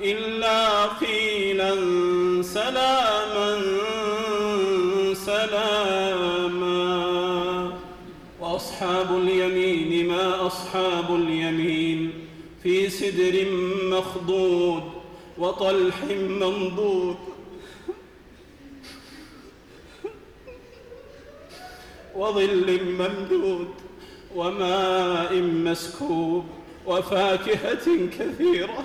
إلا قيلا سلاما سلاما. وأصحاب اليمين ما أصحاب اليمين في سدر مخضود وطلح منضود. وظل ممدود وماء مسكوب وفاكهة كثيرة.